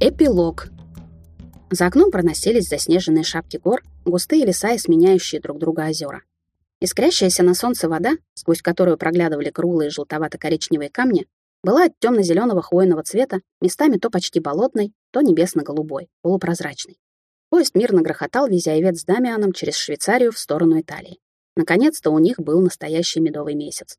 Эпилог. За окном проносились заснеженные шапки гор, густые леса и сменяющие друг друга озера. Искрящаяся на солнце вода, сквозь которую проглядывали круглые желтовато-коричневые камни, была от темно-зеленого хвойного цвета, местами то почти болотной, то небесно-голубой, полупрозрачной. Поезд мирно грохотал, везя Ивет с Дамианом через Швейцарию в сторону Италии. Наконец-то у них был настоящий медовый месяц.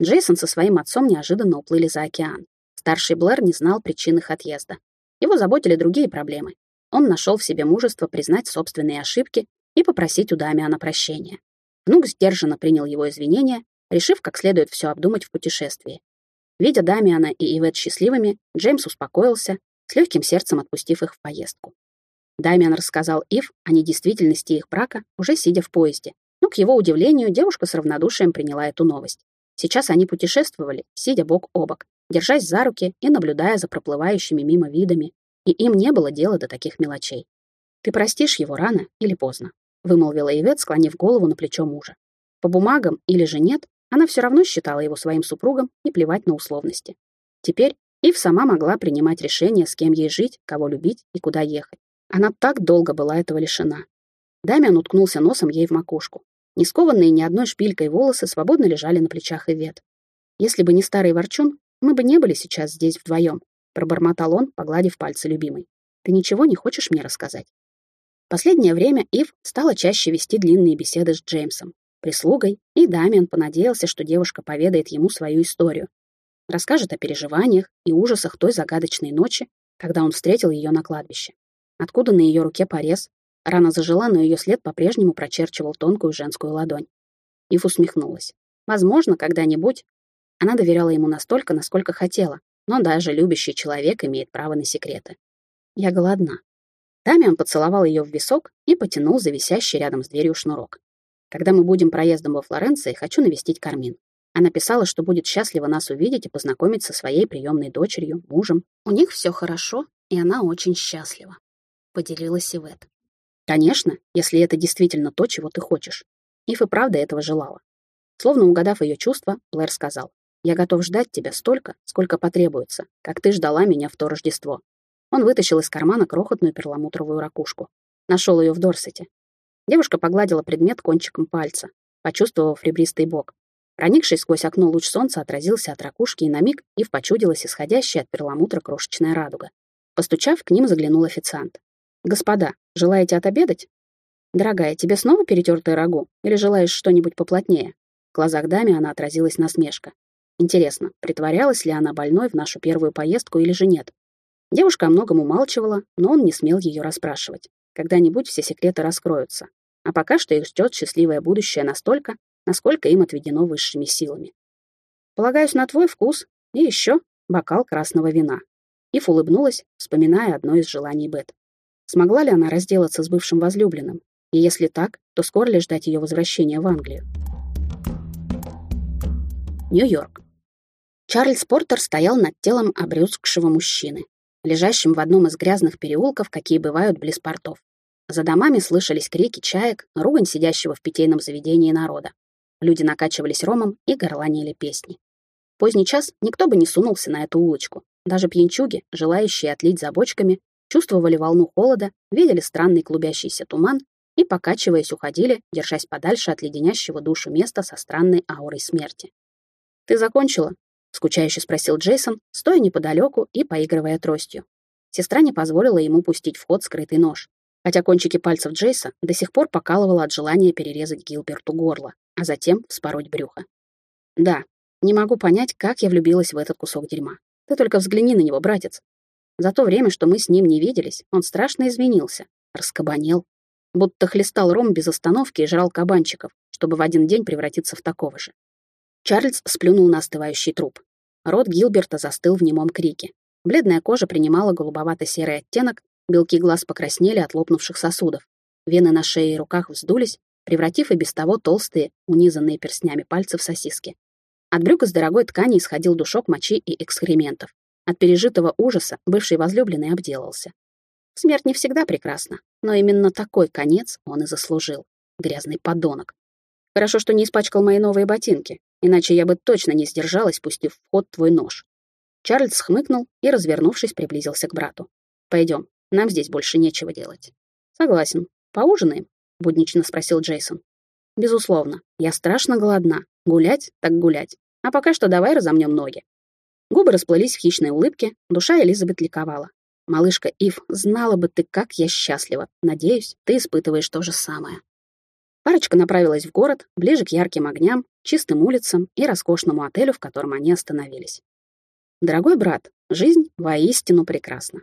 Джейсон со своим отцом неожиданно уплыли за океан. Старший Блэр не знал причин их отъезда. Его заботили другие проблемы. Он нашел в себе мужество признать собственные ошибки и попросить у Дамиана прощения. Внук сдержанно принял его извинения, решив как следует все обдумать в путешествии. Видя Дамиана и Ивет счастливыми, Джеймс успокоился, с легким сердцем отпустив их в поездку. Дамиан рассказал Ив о недействительности их брака, уже сидя в поезде. Но, к его удивлению, девушка с равнодушием приняла эту новость. Сейчас они путешествовали, сидя бок о бок, держась за руки и наблюдая за проплывающими мимо видами, и им не было дела до таких мелочей. «Ты простишь его рано или поздно», — вымолвила Ивет, склонив голову на плечо мужа. По бумагам или же нет, она все равно считала его своим супругом и плевать на условности. Теперь Ив сама могла принимать решение, с кем ей жить, кого любить и куда ехать. Она так долго была этого лишена. Дамиан уткнулся носом ей в макушку. Не скованные ни одной шпилькой волосы свободно лежали на плечах Ивет. Если бы не старый ворчун, мы бы не были сейчас здесь вдвоем, пробормотал он, погладив пальцы любимой. Ты ничего не хочешь мне рассказать? Последнее время Ив стала чаще вести длинные беседы с Джеймсом, прислугой, и Дамиан понадеялся, что девушка поведает ему свою историю. Расскажет о переживаниях и ужасах той загадочной ночи, когда он встретил ее на кладбище. Откуда на ее руке порез? Рана зажила, но ее след по-прежнему прочерчивал тонкую женскую ладонь. Ив усмехнулась. Возможно, когда-нибудь она доверяла ему настолько, насколько хотела, но даже любящий человек имеет право на секреты. Я голодна. Дамиан поцеловал ее в висок и потянул за висящий рядом с дверью шнурок. Когда мы будем проездом во Флоренции, хочу навестить Кармин. Она писала, что будет счастлива нас увидеть и познакомить со своей приемной дочерью, мужем. У них все хорошо, и она очень счастлива поделилась Ивет. Конечно, если это действительно то, чего ты хочешь. Ив и правда этого желала. Словно угадав ее чувства, Блэр сказал, «Я готов ждать тебя столько, сколько потребуется, как ты ждала меня в то Рождество». Он вытащил из кармана крохотную перламутровую ракушку. Нашел ее в Дорсете. Девушка погладила предмет кончиком пальца, почувствовав ребристый бок. Проникший сквозь окно луч солнца отразился от ракушки, и на миг Ив почудилась исходящая от перламутра крошечная радуга. Постучав, к ним заглянул официант. «Господа, желаете отобедать?» «Дорогая, тебе снова перетертое рагу? Или желаешь что-нибудь поплотнее?» В глазах даме она отразилась насмешка. Интересно, притворялась ли она больной в нашу первую поездку или же нет? Девушка о многом умалчивала, но он не смел ее расспрашивать. Когда-нибудь все секреты раскроются. А пока что их ждет счастливое будущее настолько, насколько им отведено высшими силами. Полагаюсь на твой вкус и еще бокал красного вина. Ив улыбнулась, вспоминая одно из желаний Бет. Смогла ли она разделаться с бывшим возлюбленным? И если так, то скоро ли ждать ее возвращения в Англию? Нью-Йорк. Чарльз Портер стоял над телом обрюзгшего мужчины, лежащим в одном из грязных переулков, какие бывают близ портов. За домами слышались крики чаек, ругань сидящего в питейном заведении народа. Люди накачивались ромом и горланили песни. Поздний час никто бы не сунулся на эту улочку. Даже пьянчуги, желающие отлить за бочками, чувствовали волну холода, видели странный клубящийся туман и, покачиваясь, уходили, держась подальше от леденящего душу места со странной аурой смерти. «Ты закончила?» — скучающе спросил Джейсон, стоя неподалеку и поигрывая тростью. Сестра не позволила ему пустить в ход скрытый нож, хотя кончики пальцев Джейса до сих пор покалывало от желания перерезать Гилберту горло, а затем вспороть брюхо. «Да, не могу понять, как я влюбилась в этот кусок дерьма. Ты только взгляни на него, братец. За то время, что мы с ним не виделись, он страшно изменился, раскабанел, будто хлестал ром без остановки и жрал кабанчиков, чтобы в один день превратиться в такого же. Чарльз сплюнул на остывающий труп. Рот Гилберта застыл в немом крике. Бледная кожа принимала голубовато-серый оттенок, белки глаз покраснели от лопнувших сосудов. Вены на шее и руках вздулись, превратив и без того толстые, унизанные перстнями пальцы в сосиски. От брюк из дорогой ткани исходил душок мочи и экскрементов. От пережитого ужаса бывший возлюбленный обделался. Смерть не всегда прекрасна, но именно такой конец он и заслужил. Грязный подонок. Хорошо, что не испачкал мои новые ботинки, иначе я бы точно не сдержалась, пустив в ход твой нож. Чарльз хмыкнул и, развернувшись, приблизился к брату. Пойдем, нам здесь больше нечего делать. Согласен. Поужинаем? Буднично спросил Джейсон. Безусловно. Я страшно голодна. Гулять так гулять. А пока что давай разомнем ноги. Губы расплылись в хищной улыбке, душа Элизабет ликовала. «Малышка Ив, знала бы ты, как я счастлива. Надеюсь, ты испытываешь то же самое». Парочка направилась в город, ближе к ярким огням, чистым улицам и роскошному отелю, в котором они остановились. «Дорогой брат, жизнь воистину прекрасна.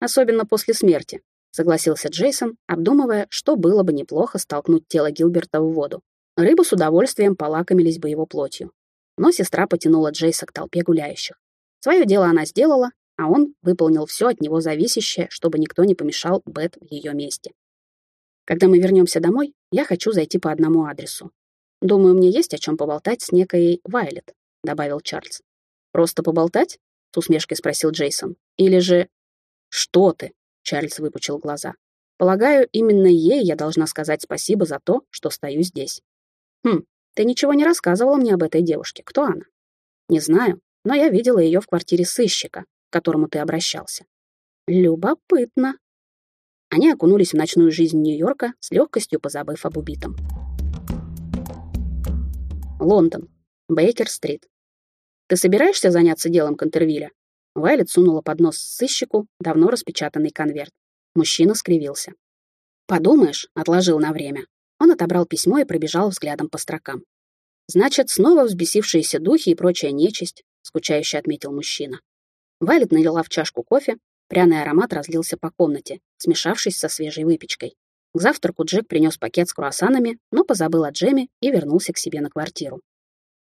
Особенно после смерти», — согласился Джейсон, обдумывая, что было бы неплохо столкнуть тело Гилберта в воду. Рыбы с удовольствием полакомились бы его плотью. Но сестра потянула Джейса к толпе гуляющих. Свое дело она сделала, а он выполнил все от него зависящее, чтобы никто не помешал Бет в ее месте. Когда мы вернемся домой, я хочу зайти по одному адресу. Думаю, мне есть о чем поболтать с некой Вайлет, добавил Чарльз. Просто поболтать? с усмешкой спросил Джейсон. Или же... Что ты? Чарльз выпучил глаза. Полагаю, именно ей я должна сказать спасибо за то, что стою здесь. Хм, ты ничего не рассказывала мне об этой девушке. Кто она? Не знаю, но я видела ее в квартире сыщика, к которому ты обращался. Любопытно. Они окунулись в ночную жизнь Нью-Йорка, с легкостью позабыв об убитом. Лондон. Бейкер-стрит. «Ты собираешься заняться делом Контервиля?» Вайлет сунула под нос сыщику давно распечатанный конверт. Мужчина скривился. «Подумаешь», — отложил на время. Он отобрал письмо и пробежал взглядом по строкам. «Значит, снова взбесившиеся духи и прочая нечисть», — скучающе отметил мужчина. Вайлет налила в чашку кофе, пряный аромат разлился по комнате, смешавшись со свежей выпечкой. К завтраку Джек принес пакет с круассанами, но позабыл о джеме и вернулся к себе на квартиру.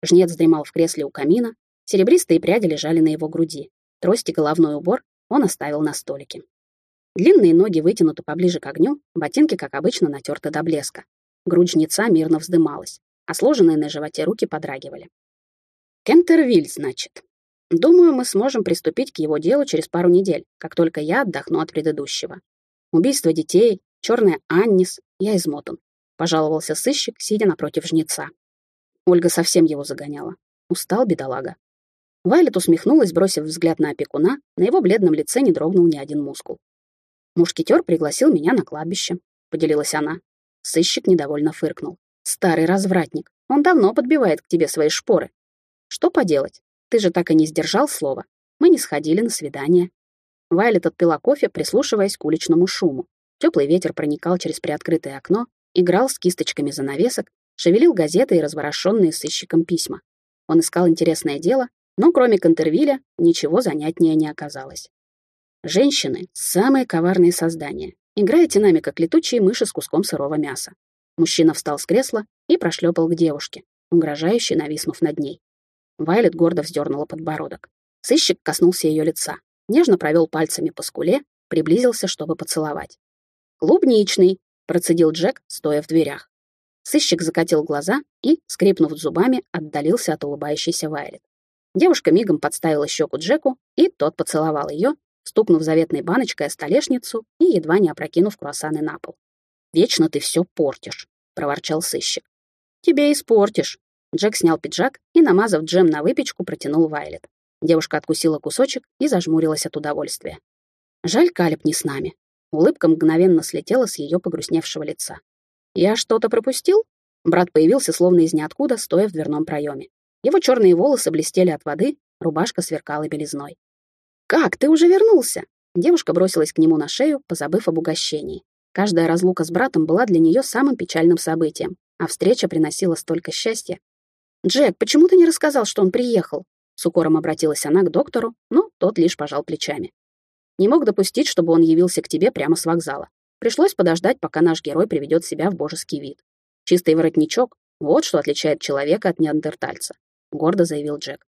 Жнец дремал в кресле у камина, серебристые пряди лежали на его груди. Трость головной убор он оставил на столике. Длинные ноги вытянуты поближе к огню, ботинки, как обычно, натерты до блеска. Грудь жнеца мирно вздымалась, а сложенные на животе руки подрагивали. Кентервиль, значит. Думаю, мы сможем приступить к его делу через пару недель, как только я отдохну от предыдущего. Убийство детей, черная Аннис, я измотан. Пожаловался сыщик, сидя напротив жнеца. Ольга совсем его загоняла. Устал бедолага. Вайлет усмехнулась, бросив взгляд на опекуна, на его бледном лице не дрогнул ни один мускул. «Мушкетер пригласил меня на кладбище», — поделилась она. Сыщик недовольно фыркнул. «Старый развратник. Он давно подбивает к тебе свои шпоры. Что поделать? Ты же так и не сдержал слова. Мы не сходили на свидание». Вайлет отпила кофе, прислушиваясь к уличному шуму. Теплый ветер проникал через приоткрытое окно, играл с кисточками занавесок, шевелил газеты и разворошенные сыщиком письма. Он искал интересное дело, но кроме Контервиля ничего занятнее не оказалось. Женщины — самые коварные создания. Играете нами, как летучие мыши с куском сырого мяса. Мужчина встал с кресла и прошлепал к девушке, угрожающе нависнув над ней. Вайлет гордо вздернула подбородок. Сыщик коснулся ее лица, нежно провел пальцами по скуле, приблизился, чтобы поцеловать. «Клубничный», — процедил Джек, стоя в дверях. Сыщик закатил глаза и, скрипнув зубами, отдалился от улыбающейся Вайлет. Девушка мигом подставила щеку Джеку, и тот поцеловал ее, стукнув заветной баночкой о столешницу и едва не опрокинув круассаны на пол. «Вечно ты все портишь», — проворчал сыщик. «Тебе испортишь». Джек снял пиджак и, намазав джем на выпечку, протянул Вайлет. Девушка откусила кусочек и зажмурилась от удовольствия. «Жаль, Калеб не с нами». Улыбка мгновенно слетела с ее погрустневшего лица. «Я что-то пропустил?» Брат появился словно из ниоткуда, стоя в дверном проеме. Его черные волосы блестели от воды, рубашка сверкала белизной. «Как, ты уже вернулся?» Девушка бросилась к нему на шею, позабыв об угощении. Каждая разлука с братом была для нее самым печальным событием, а встреча приносила столько счастья. «Джек, почему ты не рассказал, что он приехал?» С укором обратилась она к доктору, но тот лишь пожал плечами. «Не мог допустить, чтобы он явился к тебе прямо с вокзала. Пришлось подождать, пока наш герой приведет себя в божеский вид. Чистый воротничок — вот что отличает человека от неандертальца», — гордо заявил Джек.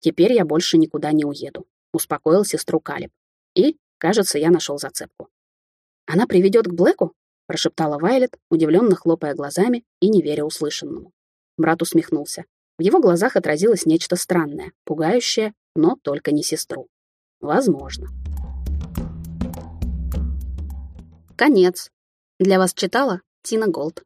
«Теперь я больше никуда не уеду», — успокоил сестру Калиб. «И, кажется, я нашел зацепку». «Она приведет к Блэку?» — прошептала Вайлет, удивленно хлопая глазами и не веря услышанному. Брат усмехнулся. В его глазах отразилось нечто странное, пугающее, но только не сестру. Возможно. Конец. Для вас читала Тина Голд.